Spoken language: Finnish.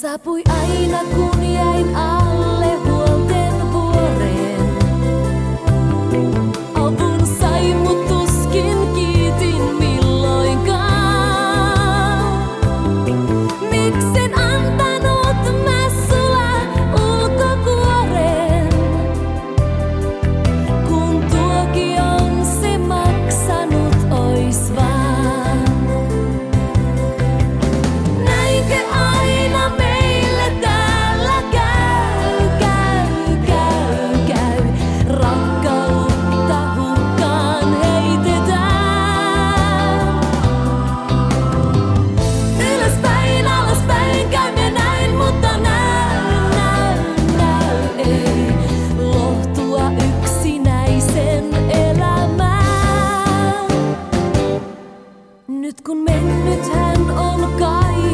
saapui aina kun jäin alle. kun mennyt hän on kaikki.